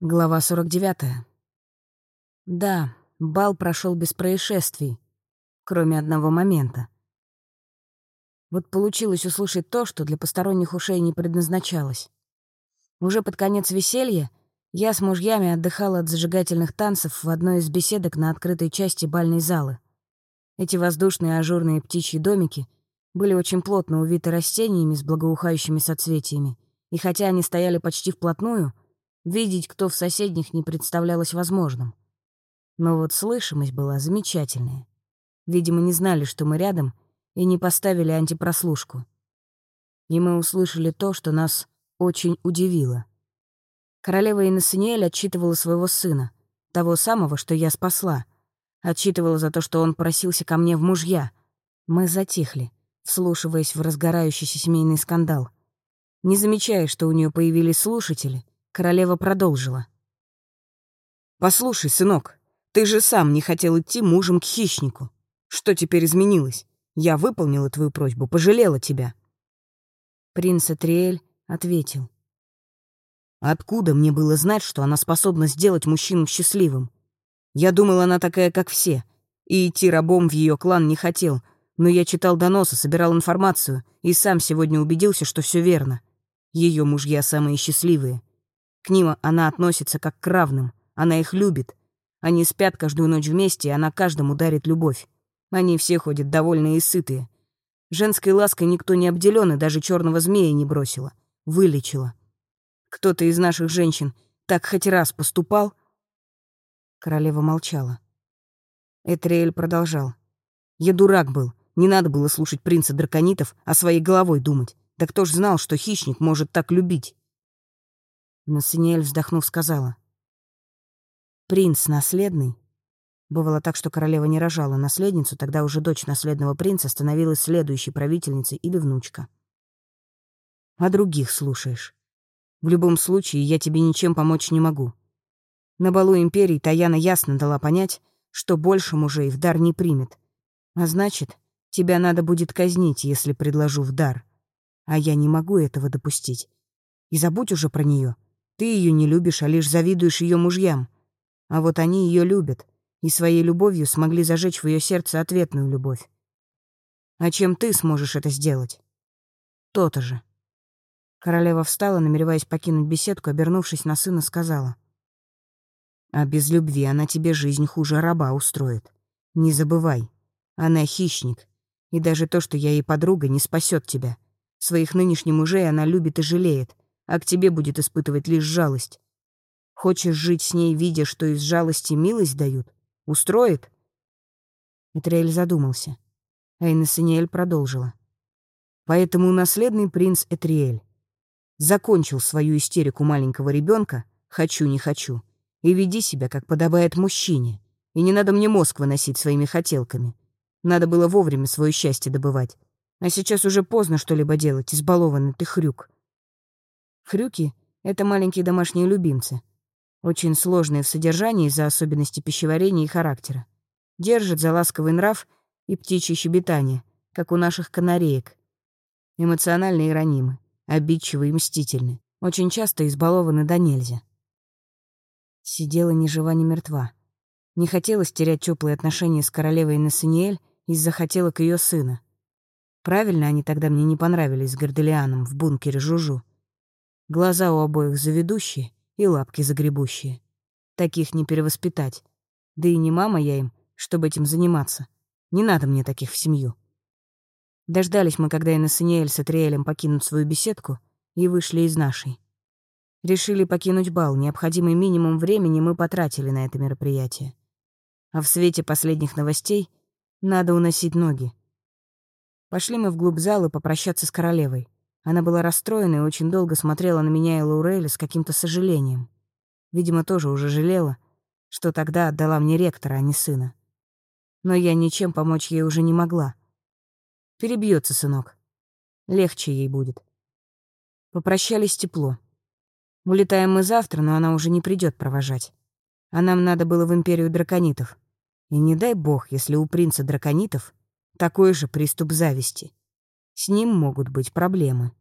Глава 49. Да, бал прошел без происшествий, кроме одного момента. Вот получилось услышать то, что для посторонних ушей не предназначалось. Уже под конец веселья я с мужьями отдыхала от зажигательных танцев в одной из беседок на открытой части бальной залы. Эти воздушные ажурные птичьи домики были очень плотно увиты растениями с благоухающими соцветиями, и хотя они стояли почти вплотную — Видеть, кто в соседних, не представлялось возможным. Но вот слышимость была замечательная. Видимо, не знали, что мы рядом, и не поставили антипрослушку. И мы услышали то, что нас очень удивило. Королева Инессаниэль отчитывала своего сына, того самого, что я спасла. Отчитывала за то, что он просился ко мне в мужья. Мы затихли, вслушиваясь в разгорающийся семейный скандал. Не замечая, что у нее появились слушатели, Королева продолжила. «Послушай, сынок, ты же сам не хотел идти мужем к хищнику. Что теперь изменилось? Я выполнила твою просьбу, пожалела тебя». Принц Атриэль ответил. «Откуда мне было знать, что она способна сделать мужчину счастливым? Я думал, она такая, как все, и идти рабом в ее клан не хотел, но я читал доносы, собирал информацию и сам сегодня убедился, что все верно. Ее мужья самые счастливые. К ним она относится как к равным, она их любит. Они спят каждую ночь вместе, и она каждому дарит любовь. Они все ходят довольные и сытые. Женской лаской никто не обделен, и даже черного змея не бросила. Вылечила. Кто-то из наших женщин так хоть раз поступал? Королева молчала. Этриэль продолжал. Я дурак был. Не надо было слушать принца драконитов, а своей головой думать. Да кто ж знал, что хищник может так любить? Насаниэль, вздохнув, сказала. «Принц наследный?» Бывало так, что королева не рожала наследницу, тогда уже дочь наследного принца становилась следующей правительницей или внучка. «А других слушаешь. В любом случае, я тебе ничем помочь не могу. На балу империи Таяна ясно дала понять, что больше мужей в дар не примет. А значит, тебя надо будет казнить, если предложу в дар. А я не могу этого допустить. И забудь уже про нее. Ты ее не любишь, а лишь завидуешь ее мужьям. А вот они ее любят, и своей любовью смогли зажечь в ее сердце ответную любовь. А чем ты сможешь это сделать? То-то же. Королева встала, намереваясь покинуть беседку, обернувшись на сына, сказала. «А без любви она тебе жизнь хуже раба устроит. Не забывай, она хищник, и даже то, что я ей подруга, не спасет тебя. Своих нынешних мужей она любит и жалеет, а к тебе будет испытывать лишь жалость. Хочешь жить с ней, видя, что из жалости милость дают? Устроит?» Этриэль задумался, а Инессаниэль продолжила. «Поэтому наследный принц Этриэль закончил свою истерику маленького ребенка «хочу, не хочу» и веди себя, как подобает мужчине, и не надо мне мозг выносить своими хотелками. Надо было вовремя свое счастье добывать. А сейчас уже поздно что-либо делать, избалованный ты хрюк. Хрюки — это маленькие домашние любимцы. Очень сложные в содержании из-за особенностей пищеварения и характера. Держат за ласковый нрав и птичье щебетание, как у наших канареек. Эмоциональные и ранимы, обидчивы и мстительны. Очень часто избалованы до нельзя. Сидела ни жива, ни мертва. Не хотелось терять теплые отношения с королевой Насаниэль из-за хотелок ее сына. Правильно они тогда мне не понравились с Горделианом в бункере Жужу. Глаза у обоих заведущие и лапки загребущие. Таких не перевоспитать. Да и не мама я им, чтобы этим заниматься. Не надо мне таких в семью. Дождались мы, когда Инессаниэль с Атриэлем покинут свою беседку, и вышли из нашей. Решили покинуть бал, необходимый минимум времени мы потратили на это мероприятие. А в свете последних новостей надо уносить ноги. Пошли мы вглубь зала попрощаться с королевой. Она была расстроена и очень долго смотрела на меня и Лауреля с каким-то сожалением. Видимо, тоже уже жалела, что тогда отдала мне ректора, а не сына. Но я ничем помочь ей уже не могла. Перебьется, сынок. Легче ей будет. Попрощались тепло. Улетаем мы завтра, но она уже не придет провожать. А нам надо было в империю драконитов. И не дай бог, если у принца драконитов такой же приступ зависти. С ним могут быть проблемы.